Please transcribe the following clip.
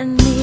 and me.